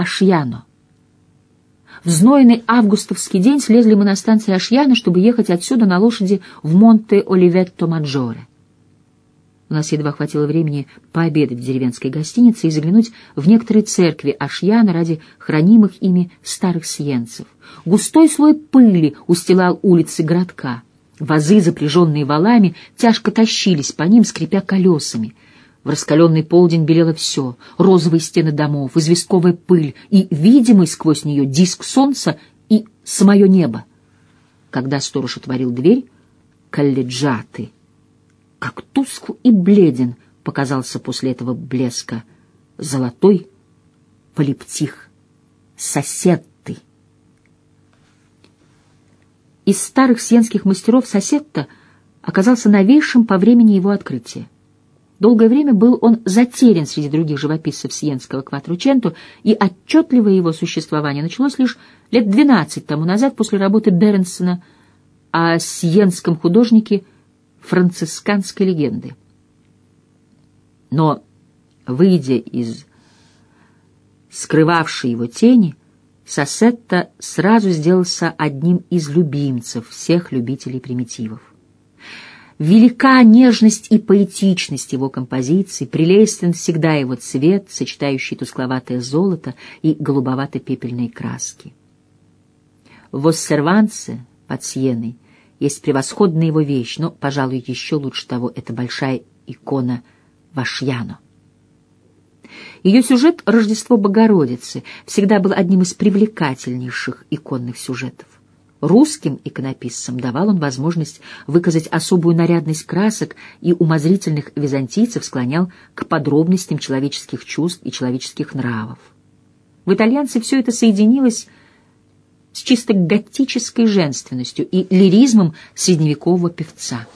Ашьяно. В знойный августовский день слезли мы на станции Ашьяно, чтобы ехать отсюда на лошади в Монте-Оливетто-Маджоре. У нас едва хватило времени пообедать в деревенской гостинице и заглянуть в некоторые церкви Ашьяна ради хранимых ими старых сиенцев. Густой слой пыли устилал улицы городка. Вазы, запряженные валами, тяжко тащились по ним, скрипя колесами. В раскаленный полдень белело все — розовые стены домов, известковая пыль и видимый сквозь нее диск солнца и самое небо. Когда сторож отворил дверь, колледжаты — как тускл и бледен показался после этого блеска золотой полиптих сосед ты. Из старых сиенских мастеров соседта оказался новейшим по времени его открытия. Долгое время был он затерян среди других живописцев сиенского кватрученту, и отчетливое его существование началось лишь лет двенадцать тому назад после работы Бернсона о сиенском художнике францисканской легенды. Но, выйдя из скрывавшей его тени, Сассетта сразу сделался одним из любимцев всех любителей примитивов. Велика нежность и поэтичность его композиций, прелестен всегда его цвет, сочетающий тускловатое золото и голубовато-пепельные краски. В «Оссерванце» под Сьеной — есть превосходная его вещь, но, пожалуй, еще лучше того, это большая икона Вашьяно. Ее сюжет «Рождество Богородицы» всегда был одним из привлекательнейших иконных сюжетов. Русским иконописцам давал он возможность выказать особую нарядность красок и умозрительных византийцев склонял к подробностям человеческих чувств и человеческих нравов. В итальянце все это соединилось с чисто готической женственностью и лиризмом средневекового певца.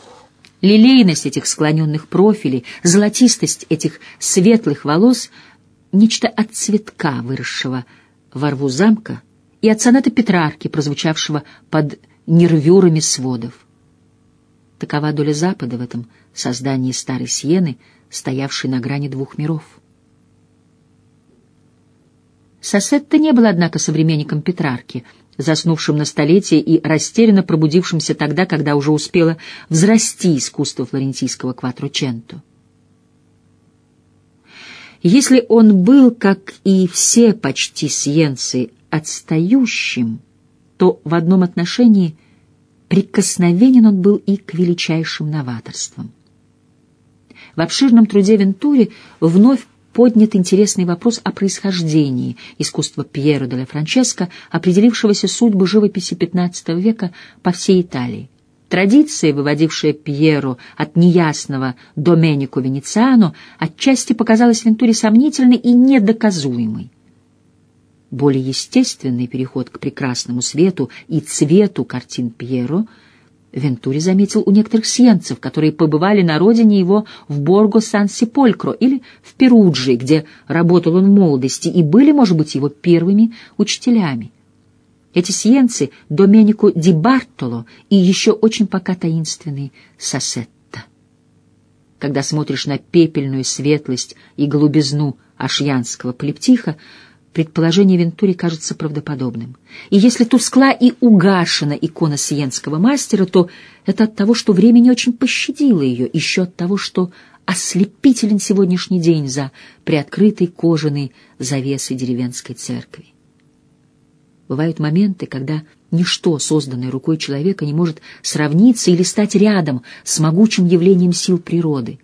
Лилейность этих склоненных профилей, золотистость этих светлых волос — нечто от цветка, выросшего во рву замка, и от соната Петрарки, прозвучавшего под нервюрами сводов. Такова доля Запада в этом создании старой Сиены, стоявшей на грани двух миров. Сосетто не был, однако, современником Петрарки — заснувшим на столетие и растерянно пробудившимся тогда, когда уже успело взрасти искусство флорентийского кватроченто. Если он был, как и все почти сиенцы, отстающим, то в одном отношении прикосновенен он был и к величайшим новаторствам. В обширном труде Вентури вновь поднят интересный вопрос о происхождении искусства Пьеро де ла Франческо, определившегося судьбы живописи XV века по всей Италии. Традиция, выводившая Пьеро от неясного Доменико Венециано, отчасти показалась Вентуре сомнительной и недоказуемой. Более естественный переход к прекрасному свету и цвету картин Пьеро — Вентури заметил у некоторых сиенцев, которые побывали на родине его в Борго-Сан-Сиполькро или в Перуджи, где работал он в молодости, и были, может быть, его первыми учителями. Эти сиенцы — Доменико Ди Бартоло и еще очень пока таинственный Сассетта. Когда смотришь на пепельную светлость и голубизну ашьянского полиптиха, Предположение Вентури кажется правдоподобным. И если тускла и угашена икона сиенского мастера, то это от того, что время не очень пощадило ее, еще от того, что ослепителен сегодняшний день за приоткрытой кожаной завесой деревенской церкви. Бывают моменты, когда ничто, созданное рукой человека, не может сравниться или стать рядом с могучим явлением сил природы.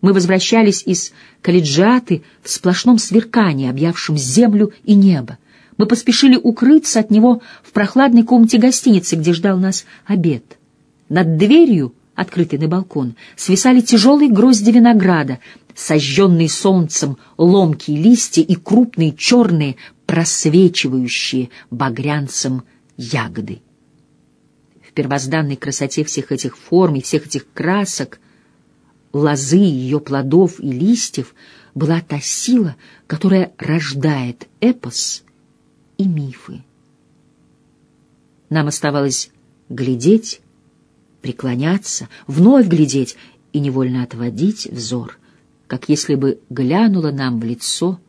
Мы возвращались из Калиджаты в сплошном сверкании, объявшем землю и небо. Мы поспешили укрыться от него в прохладной комнате гостиницы, где ждал нас обед. Над дверью, открытой на балкон, свисали тяжелые грозди винограда, сожженные солнцем ломкие листья и крупные черные, просвечивающие багрянцем ягоды. В первозданной красоте всех этих форм и всех этих красок — лозы, ее плодов и листьев была та сила, которая рождает эпос и мифы. Нам оставалось глядеть, преклоняться, вновь глядеть и невольно отводить взор, как если бы глянула нам в лицо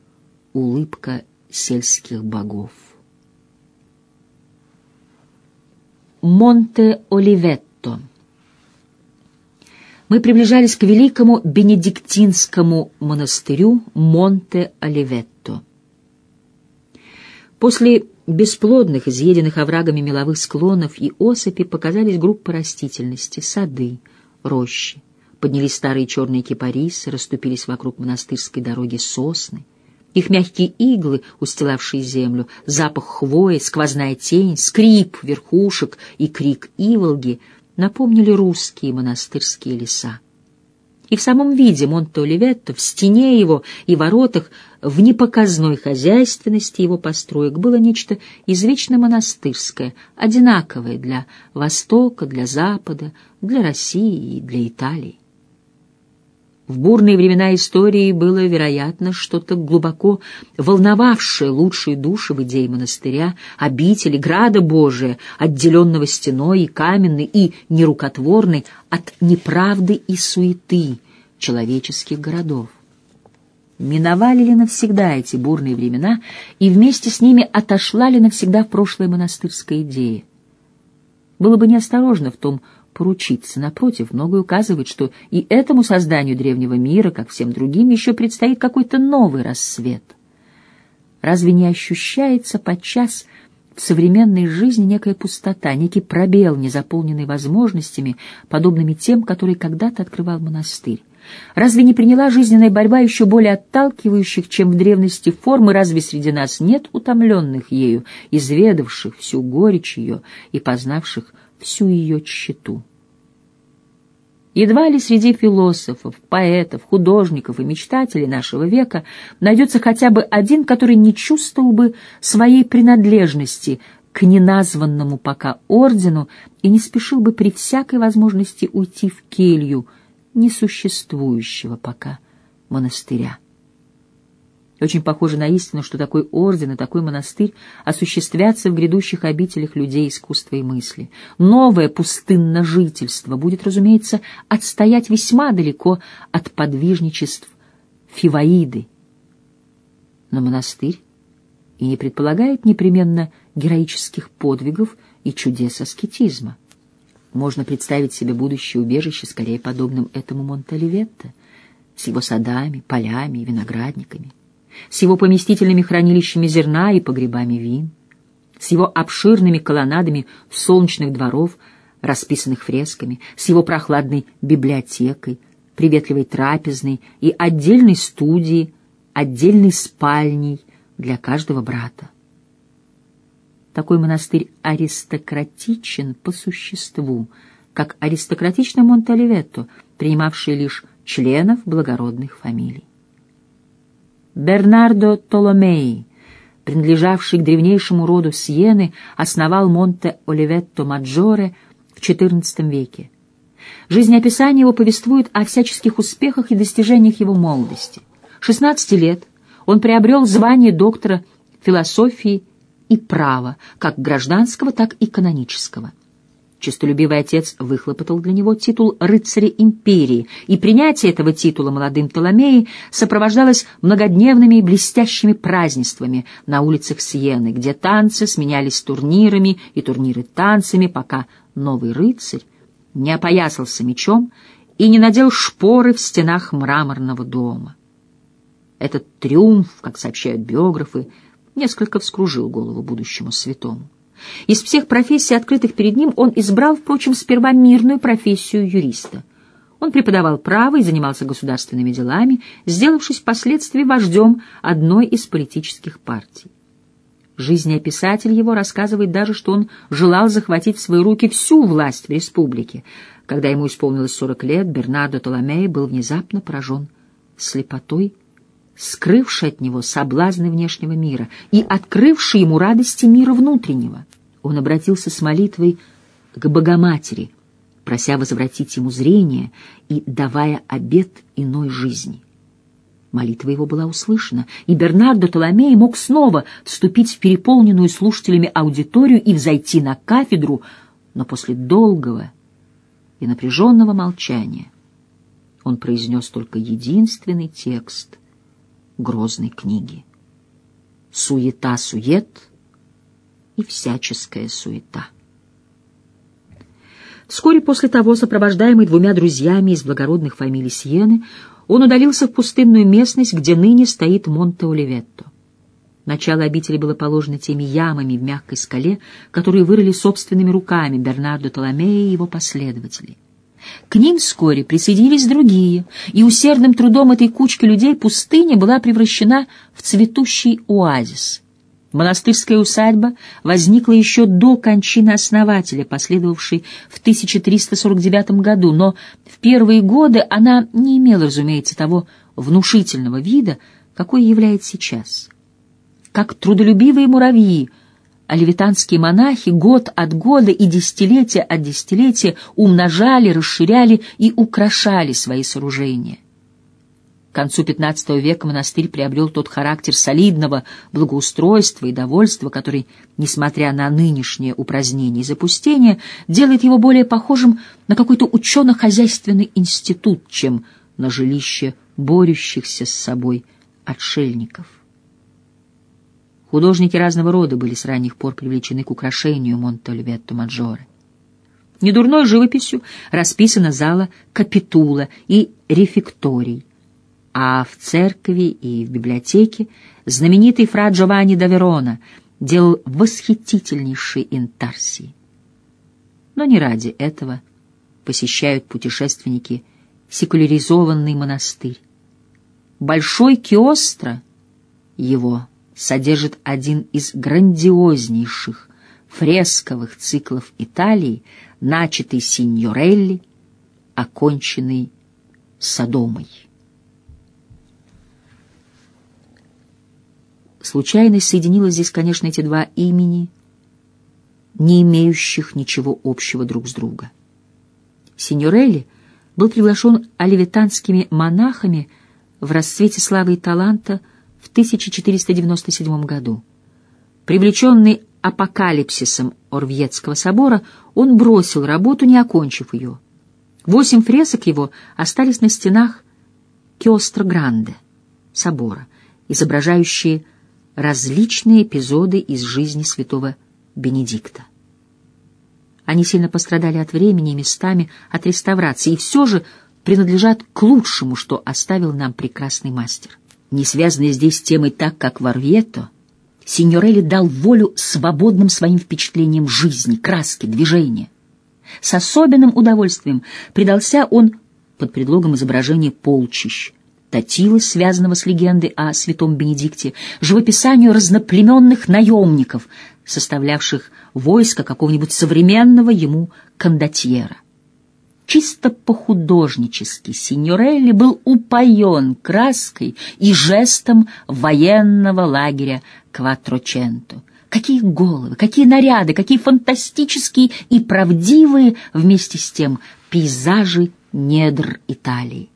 улыбка сельских богов. Монте-Оливетто Мы приближались к великому бенедиктинскому монастырю Монте-Оливетто. После бесплодных, изъеденных оврагами меловых склонов и осыпи показались группы растительности, сады, рощи. Поднялись старые черные кипарисы, расступились вокруг монастырской дороги сосны. Их мягкие иглы, устилавшие землю, запах хвои, сквозная тень, скрип верхушек и крик иволги напомнили русские монастырские леса. И в самом виде Монте-Оливетто, в стене его и воротах, в непоказной хозяйственности его построек было нечто извечно монастырское, одинаковое для Востока, для Запада, для России и для Италии. В бурные времена истории было, вероятно, что-то глубоко волновавшее лучшие души в идее монастыря, обители, града Божия, отделенного стеной и каменной, и нерукотворной от неправды и суеты человеческих городов. Миновали ли навсегда эти бурные времена, и вместе с ними отошла ли навсегда в прошлое монастырская идея? Было бы неосторожно в том, поручиться. Напротив, многое указывает, что и этому созданию древнего мира, как всем другим, еще предстоит какой-то новый рассвет. Разве не ощущается подчас в современной жизни некая пустота, некий пробел, незаполненный возможностями, подобными тем, которые когда-то открывал монастырь? Разве не приняла жизненная борьба еще более отталкивающих, чем в древности формы? Разве среди нас нет утомленных ею, изведавших всю горечь ее и познавших всю ее тщету? Едва ли среди философов, поэтов, художников и мечтателей нашего века найдется хотя бы один, который не чувствовал бы своей принадлежности к неназванному пока ордену и не спешил бы при всякой возможности уйти в келью несуществующего пока монастыря. Очень похоже на истину, что такой орден и такой монастырь осуществятся в грядущих обителях людей искусства и мысли. Новое пустынное жительство будет, разумеется, отстоять весьма далеко от подвижничеств Фиваиды. Но монастырь и не предполагает непременно героических подвигов и чудес аскетизма. Можно представить себе будущее убежище скорее подобным этому Монталиветто, с его садами, полями и виноградниками с его поместительными хранилищами зерна и погребами вин, с его обширными колоннадами солнечных дворов, расписанных фресками, с его прохладной библиотекой, приветливой трапезной и отдельной студией, отдельной спальней для каждого брата. Такой монастырь аристократичен по существу, как аристократично Монталиветто, принимавший лишь членов благородных фамилий. Бернардо Толомеи, принадлежавший к древнейшему роду Сиены, основал Монте-Оливетто-Маджоре в XIV веке. Жизнеописание его повествует о всяческих успехах и достижениях его молодости. 16 лет он приобрел звание доктора философии и права, как гражданского, так и канонического. Честолюбивый отец выхлопотал для него титул рыцаря империи, и принятие этого титула молодым Толомеей сопровождалось многодневными и блестящими празднествами на улицах Сиены, где танцы сменялись турнирами и турниры танцами, пока новый рыцарь не опоясался мечом и не надел шпоры в стенах мраморного дома. Этот триумф, как сообщают биографы, несколько вскружил голову будущему святому. Из всех профессий, открытых перед ним, он избрал, впрочем, сперва мирную профессию юриста. Он преподавал право и занимался государственными делами, сделавшись впоследствии вождем одной из политических партий. Жизнеописатель его рассказывает даже, что он желал захватить в свои руки всю власть в республике. Когда ему исполнилось 40 лет, Бернардо Толомей был внезапно поражен слепотой скрывший от него соблазны внешнего мира и открывший ему радости мира внутреннего. Он обратился с молитвой к Богоматери, прося возвратить ему зрение и давая обет иной жизни. Молитва его была услышана, и Бернардо Толомей мог снова вступить в переполненную слушателями аудиторию и взойти на кафедру, но после долгого и напряженного молчания он произнес только единственный текст — грозной книги. суета-сует и всяческая суета. Вскоре после того, сопровождаемый двумя друзьями из благородных фамилий Сиены, он удалился в пустынную местность, где ныне стоит Монте-Оливетто. Начало обители было положено теми ямами в мягкой скале, которые вырыли собственными руками Бернардо Толомея и его последователи. К ним вскоре присоединились другие, и усердным трудом этой кучки людей пустыня была превращена в цветущий оазис. Монастырская усадьба возникла еще до кончины основателя, последовавшей в 1349 году, но в первые годы она не имела, разумеется, того внушительного вида, какой является сейчас как трудолюбивые муравьи, левитанские монахи год от года и десятилетия от десятилетия умножали, расширяли и украшали свои сооружения. К концу XV века монастырь приобрел тот характер солидного благоустройства и довольства, который, несмотря на нынешнее упразднение и запустение, делает его более похожим на какой-то учено-хозяйственный институт, чем на жилище борющихся с собой отшельников. Художники разного рода были с ранних пор привлечены к украшению Монтальветто Маджоре. Недурной живописью расписана зала капитула и рефекторий, а в церкви и в библиотеке знаменитый фра Джованни да Верона делал восхитительнейшие интарсии. Но не ради этого посещают путешественники секуляризованный монастырь. Большой Киостро его содержит один из грандиознейших фресковых циклов Италии, начатый Синьорелли, оконченный Содомой. Случайность соединила здесь, конечно, эти два имени, не имеющих ничего общего друг с другом. Синьорелли был приглашен оливитанскими монахами в расцвете славы и таланта в 1497 году. Привлеченный апокалипсисом Орвьетского собора, он бросил работу, не окончив ее. Восемь фресок его остались на стенах Киостро-Гранде собора, изображающие различные эпизоды из жизни святого Бенедикта. Они сильно пострадали от времени и местами от реставрации, и все же принадлежат к лучшему, что оставил нам прекрасный мастер не связанная здесь темой так, как в Арвьето, Синьорелли дал волю свободным своим впечатлениям жизни, краски, движения. С особенным удовольствием предался он под предлогом изображения полчищ, Татилы, связанного с легендой о святом Бенедикте, живописанию разноплеменных наемников, составлявших войско какого-нибудь современного ему кондотьера. Чисто по-художнически Синьорелли был упоен краской и жестом военного лагеря Кватроченто. Какие головы, какие наряды, какие фантастические и правдивые вместе с тем пейзажи недр Италии.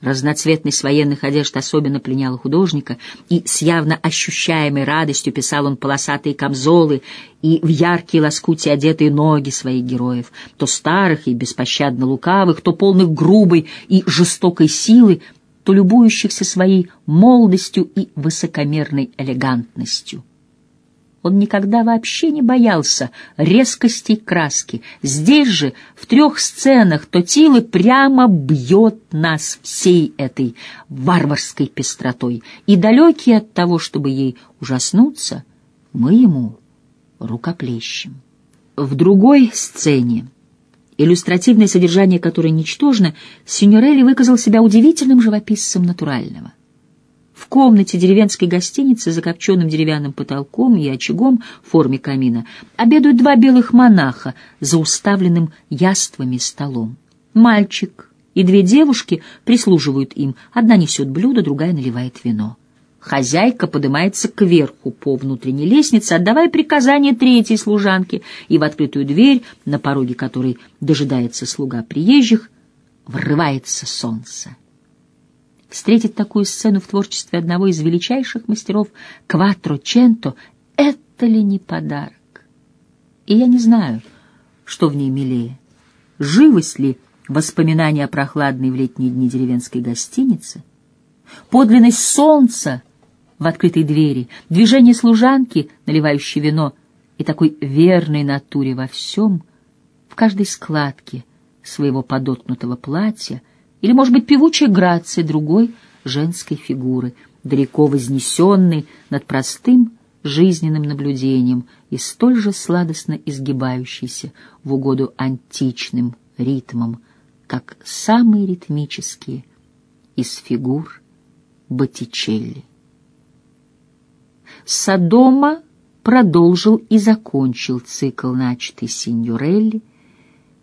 Разноцветность военных одежд особенно пленяла художника, и с явно ощущаемой радостью писал он полосатые камзолы и в яркие лоскути одетые ноги своих героев, то старых и беспощадно лукавых, то полных грубой и жестокой силы, то любующихся своей молодостью и высокомерной элегантностью. Он никогда вообще не боялся резкости краски. Здесь же, в трех сценах, Тотилы прямо бьет нас всей этой варварской пестротой. И далекие от того, чтобы ей ужаснуться, мы ему рукоплещем. В другой сцене, иллюстративное содержание которой ничтожно, Синьорелли выказал себя удивительным живописцем натурального. В комнате деревенской гостиницы за копченым деревянным потолком и очагом в форме камина обедают два белых монаха за уставленным яствами столом. Мальчик и две девушки прислуживают им. Одна несет блюдо, другая наливает вино. Хозяйка поднимается кверху по внутренней лестнице, отдавая приказание третьей служанке, и в открытую дверь, на пороге которой дожидается слуга приезжих, врывается солнце. Встретить такую сцену в творчестве одного из величайших мастеров Кватроченто — это ли не подарок? И я не знаю, что в ней милее. Живость ли воспоминания о прохладной в летние дни деревенской гостинице? Подлинность солнца в открытой двери, движение служанки, наливающей вино, и такой верной натуре во всем, в каждой складке своего подоткнутого платья, или, может быть, певучая грация другой женской фигуры, далеко вознесенной над простым жизненным наблюдением и столь же сладостно изгибающейся в угоду античным ритмам, как самые ритмические из фигур Боттичелли. Содома продолжил и закончил цикл, начатый Синьорелли,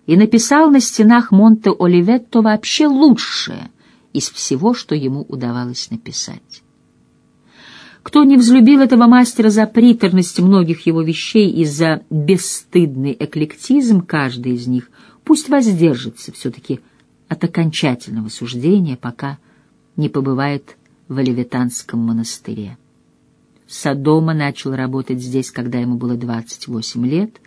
и написал на стенах Монте-Оливетто вообще лучшее из всего, что ему удавалось написать. Кто не взлюбил этого мастера за приторность многих его вещей и за бесстыдный эклектизм каждой из них, пусть воздержится все-таки от окончательного суждения, пока не побывает в Оливетанском монастыре. Содома начал работать здесь, когда ему было 28 лет,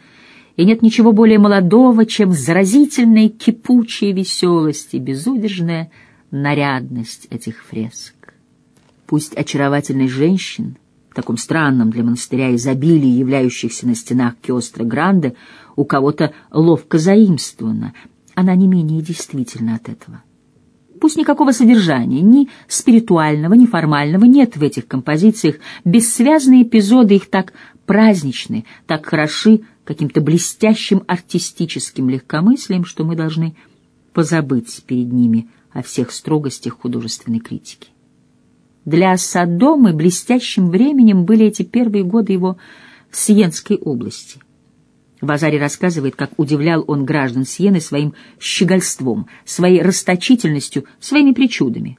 и нет ничего более молодого, чем заразительная кипучая веселость и безудержная нарядность этих фресок. Пусть очаровательных женщин, в таком странном для монастыря изобилии являющихся на стенах Киостро Гранде, у кого-то ловко заимствована, она не менее действительна от этого. Пусть никакого содержания, ни спиритуального, ни формального нет в этих композициях, бессвязные эпизоды их так праздничны, так хороши каким-то блестящим артистическим легкомыслием, что мы должны позабыть перед ними о всех строгостях художественной критики. Для Содомы блестящим временем были эти первые годы его в Сиенской области. Вазари рассказывает, как удивлял он граждан Сиены своим щегольством, своей расточительностью, своими причудами.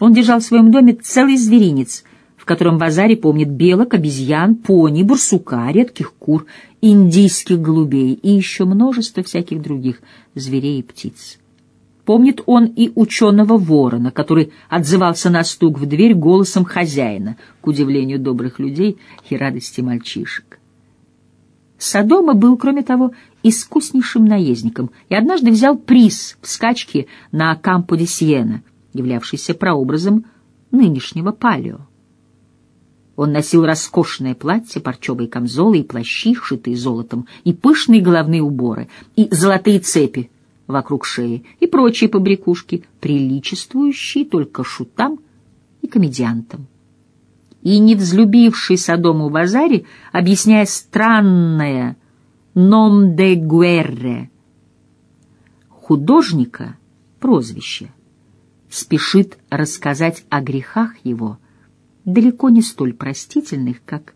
Он держал в своем доме целый зверинец, котором Вазари помнит белок, обезьян, пони, бурсука, редких кур, индийских голубей и еще множество всяких других зверей и птиц. Помнит он и ученого ворона, который отзывался на стук в дверь голосом хозяина, к удивлению добрых людей и радости мальчишек. Содома был, кроме того, искуснейшим наездником и однажды взял приз в скачке на Кампо де Сиена, являвшийся прообразом нынешнего палео. Он носил роскошное платье, парчевые камзолы и плащи, шитые золотом, и пышные головные уборы, и золотые цепи вокруг шеи и прочие побрякушки, приличествующие только шутам и комедиантам. И не взлюбивший Содому Базари, объясняя странное «ном де гуэрре» художника, прозвище, спешит рассказать о грехах его, далеко не столь простительных, как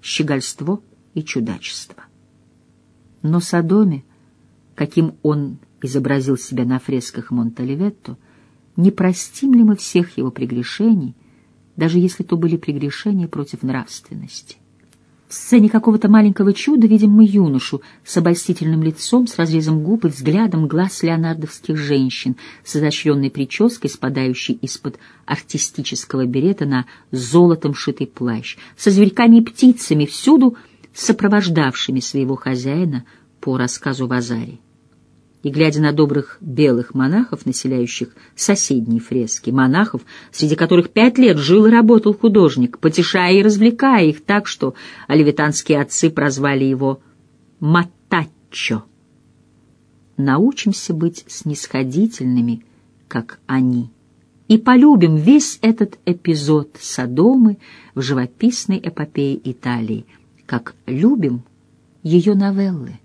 щегольство и чудачество. Но Содоме, каким он изобразил себя на фресках Монталиветто, не простим ли мы всех его прегрешений, даже если то были прегрешения против нравственности? В сцене какого-то маленького чуда видим мы юношу с обольстительным лицом, с разрезом губ и взглядом глаз леонардовских женщин, с изощренной прической, спадающей из-под артистического берета на золотом шитый плащ, со зверьками и птицами, всюду сопровождавшими своего хозяина по рассказу Вазари и, глядя на добрых белых монахов, населяющих соседние фрески, монахов, среди которых пять лет жил и работал художник, потешая и развлекая их так, что оливитанские отцы прозвали его «матаччо». Научимся быть снисходительными, как они, и полюбим весь этот эпизод Содомы в живописной эпопее Италии, как любим ее новеллы.